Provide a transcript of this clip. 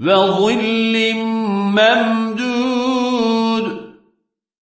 وظل ممدود